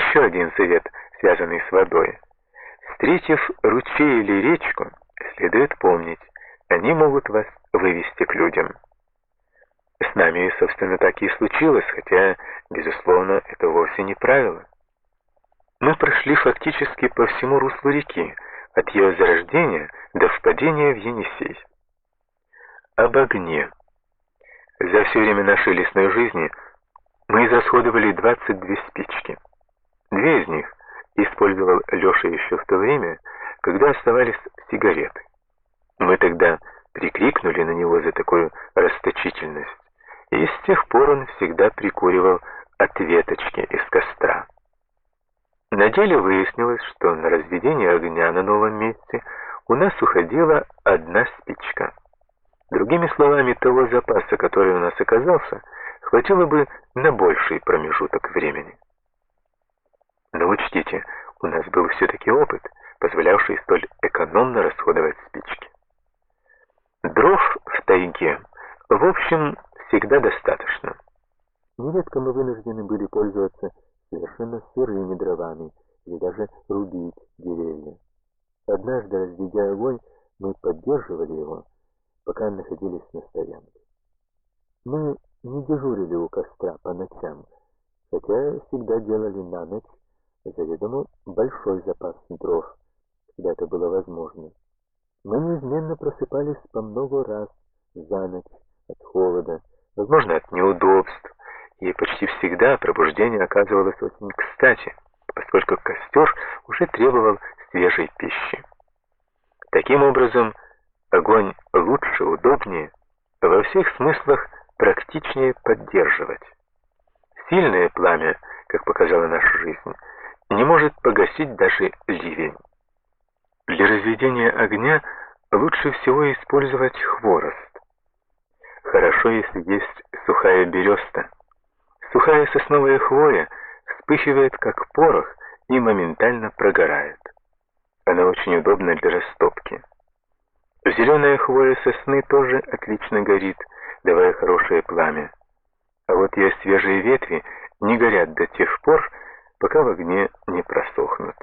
еще один совет, связанный с водой. Встретив ручей или речку, следует помнить, они могут вас вывести к людям. С нами, собственно, так и случилось, хотя, безусловно, это вовсе не правило. Мы прошли фактически по всему руслу реки, от ее зарождения до впадения в Енисей. Об огне. За все время нашей лесной жизни мы израсходовали 22 спички. Две из них использовал Леша еще в то время, когда оставались сигареты. Мы тогда прикрикнули на него за такую расточительность, и с тех пор он всегда прикуривал от веточки из костра. На деле выяснилось, что на разведение огня на новом месте у нас уходила одна спичка. Другими словами, того запаса, который у нас оказался, хватило бы на больший промежуток времени. Но учтите, у нас был все-таки опыт, позволявший столь экономно расходовать спички. Дров в тайге, в общем, всегда достаточно. Нередко мы вынуждены были пользоваться совершенно сырыми дровами или даже рубить деревья. Однажды, разведя огонь, мы поддерживали его, пока находились на стоянке. Мы не дежурили у костра по ночам, хотя всегда делали на ночь заведомо большой запас дров, когда это было возможно. Мы неизменно просыпались по много раз за ночь от холода, возможно, от неудобств, и почти всегда пробуждение оказывалось очень кстати, поскольку костер уже требовал свежей пищи. Таким образом, огонь лучше, удобнее, во всех смыслах практичнее поддерживать. Сильное пламя, как показала наша жизнь, не может погасить даже ливень. Для разведения огня лучше всего использовать хворост. Хорошо, если есть сухая береста. Сухая сосновая хвоя вспыхивает как порох и моментально прогорает. Она очень удобна для растопки. Зеленая хвоя сосны тоже отлично горит, давая хорошее пламя. А вот ее свежие ветви не горят до тех пор, пока в огне не просохнут.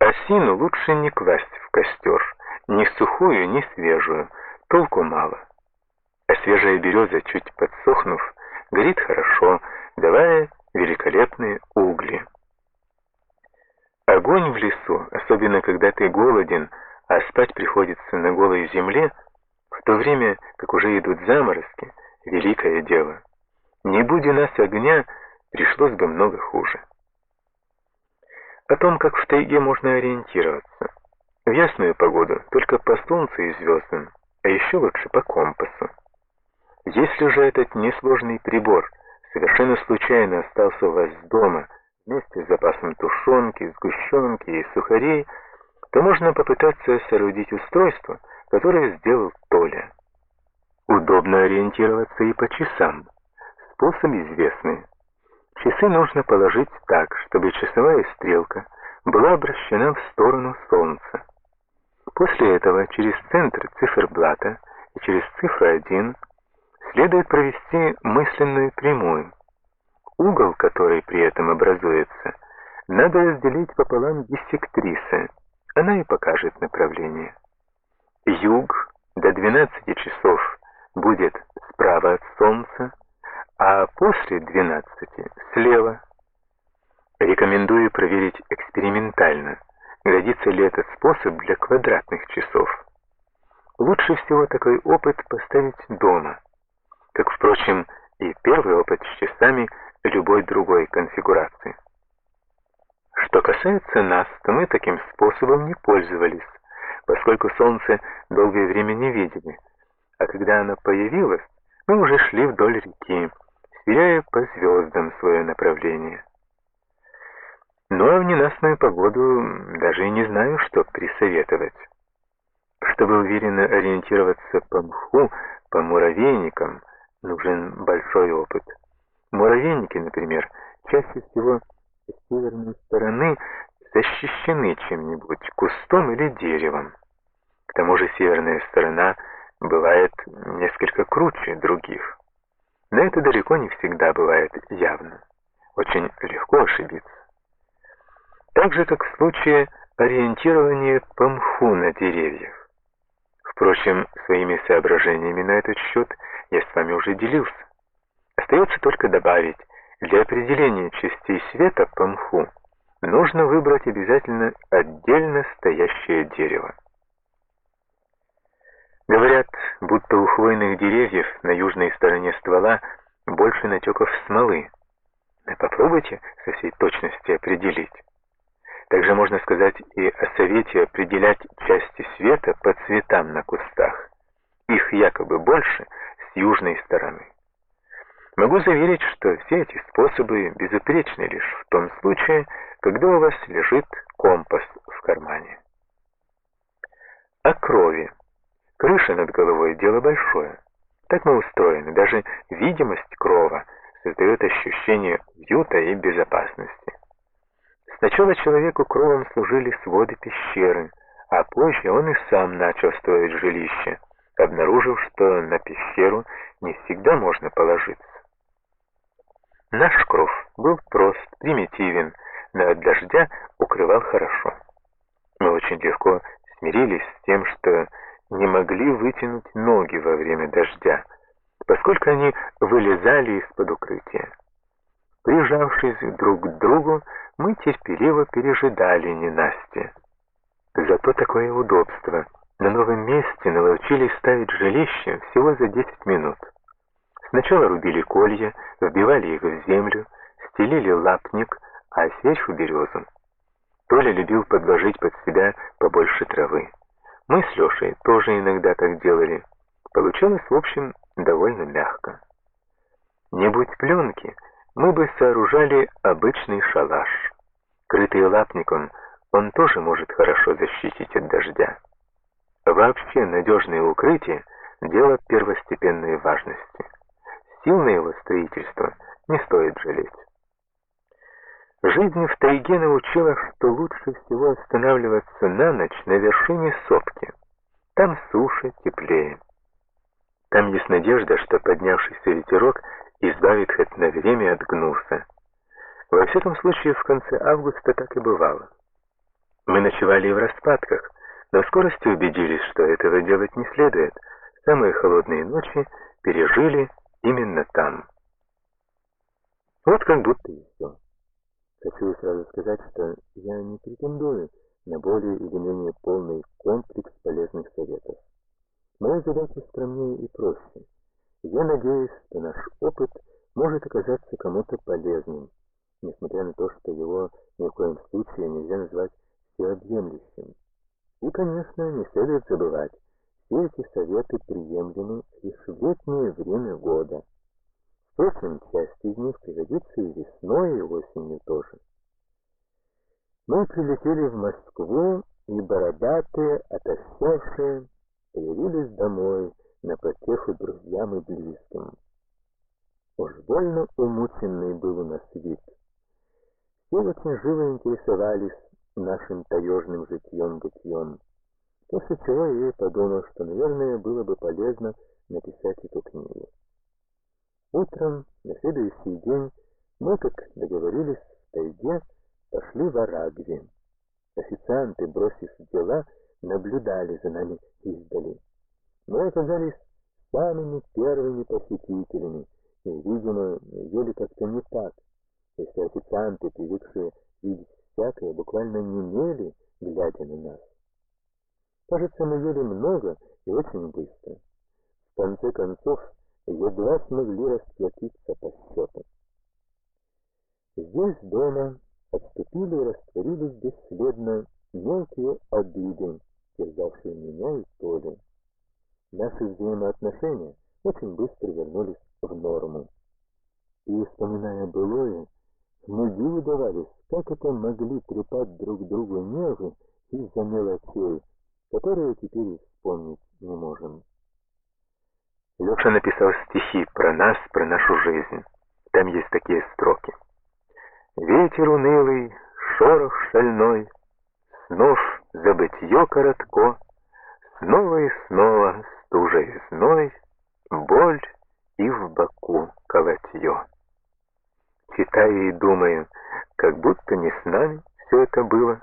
Осину лучше не класть в костер, ни сухую, ни свежую, толку мало. А свежая береза, чуть подсохнув, горит хорошо, давая великолепные угли. Огонь в лесу, особенно когда ты голоден, а спать приходится на голой земле, в то время, как уже идут заморозки, великое дело. Не будь у нас огня, пришлось бы много хуже. О том, как в тайге можно ориентироваться. В ясную погоду только по солнцу и звездам, а еще лучше по компасу. Если же этот несложный прибор совершенно случайно остался у вас дома вместе с запасом тушенки, сгущенки и сухарей, то можно попытаться соорудить устройство, которое сделал Толя. Удобно ориентироваться и по часам. Способ известный. Часы нужно положить так, чтобы часовая стрелка была обращена в сторону Солнца. После этого через центр циферблата и через цифру 1 следует провести мысленную прямую. Угол, который при этом образуется, надо разделить пополам диссектрисы. Она и покажет направление. Юг до 12 часов будет справа от Солнца, а после 12 слева. Рекомендую проверить экспериментально, годится ли этот способ для квадратных часов. Лучше всего такой опыт поставить дома как, впрочем, и первый опыт с часами любой другой конфигурации. Что касается нас, то мы таким способом не пользовались, поскольку Солнце долгое время не видели, а когда оно появилось, мы уже шли вдоль реки, сверяя по звездам свое направление. Ну а в ненастную погоду даже и не знаю, что присоветовать. Чтобы уверенно ориентироваться по мху, по муравейникам, нужен большой опыт. Муравейники, например, чаще всего с северной стороны защищены чем-нибудь, кустом или деревом. К тому же северная сторона бывает несколько круче других. Но это далеко не всегда бывает явно. Очень легко ошибиться. Так же, как в случае ориентирования по мху на деревьях. Впрочем, своими соображениями на этот счет я с вами уже делился. Остается только добавить, для определения частей света по мху нужно выбрать обязательно отдельно стоящее дерево. Будто у хвойных деревьев на южной стороне ствола больше натеков смолы. Но попробуйте со всей точности определить. Также можно сказать и о совете определять части света по цветам на кустах. Их якобы больше с южной стороны. Могу заверить, что все эти способы безупречны лишь в том случае, когда у вас лежит компас в кармане. О крови. Крыша над головой – дело большое. Так мы устроены. Даже видимость крова создает ощущение уюта и безопасности. Сначала человеку кровом служили своды пещеры, а позже он и сам начал строить жилище, обнаружив, что на пещеру не всегда можно положиться. Наш кров был прост, примитивен, но от дождя укрывал хорошо. Мы очень легко смирились с тем, что не могли вытянуть ноги во время дождя, поскольку они вылезали из-под укрытия. Прижавшись друг к другу, мы терпеливо пережидали ненастье. Зато такое удобство. На новом месте научились ставить жилище всего за 10 минут. Сначала рубили колья, вбивали их в землю, стелили лапник, а сверху березу. Толя любил подложить под себя побольше травы. Мы с Лешей тоже иногда так делали. Получалось, в общем, довольно мягко. Не будь пленки, мы бы сооружали обычный шалаш. Крытый лапником, он тоже может хорошо защитить от дождя. Вообще надежное укрытие – дело первостепенной важности. Сил на его строительство не стоит жалеть. Жизнь в тайге научила, что лучше всего останавливаться на ночь на вершине сопки. Там суше, теплее. Там есть надежда, что поднявшийся ветерок избавит хоть на время от гнуса. Во всяком случае, в конце августа так и бывало. Мы ночевали и в распадках, но в скорости убедились, что этого делать не следует. Самые холодные ночи пережили именно там. Вот как будто и все. Хочу сразу сказать, что я не претендую на более или менее полный комплекс полезных советов. Моя задача скромнее и проще. Я надеюсь, что наш опыт может оказаться кому-то полезным, несмотря на то, что его ни в коем случае нельзя назвать всеобъемлющим. И, конечно, не следует забывать, все эти советы приемлемы лишь в летнее время года. Впрочем, часть из них пригодится и весной, и осенью тоже. Мы прилетели в Москву, и бородатые, отощавшие, появились домой на потеху друзьям и близким. Уж больно умученный был у нас вид. Все очень живо интересовались нашим таежным житьем-бытьем. После чего я и подумал, что, наверное, было бы полезно написать эту книгу. Утром, на следующий день, мы, как договорились в тайге, пошли в Арагви. Официанты, бросив дела, наблюдали за нами издали. Мы оказались самыми первыми посетителями, и, видимо, ели как-то не так, если официанты, привыкшие видеть всякое, буквально немели, глядя на нас. Кажется, мы ели много и очень быстро. В конце концов, едва смогли расплатиться по счету. Здесь дома отступили и растворились бесследно мелкие обиды, терзавшие меня и Толю. Наши взаимоотношения очень быстро вернулись в норму. И, вспоминая былое, мы диву давались, как это могли трепать друг другу нервы из-за мелочей, которые теперь вспомнить не можем. Леша написал стихи про нас, про нашу жизнь. Там есть такие строки. Ветер унылый, шорох шальной, Снов забытье коротко, Снова и снова стужей зной, Боль и в боку колотье. Читаю и думаю, как будто не с нами все это было.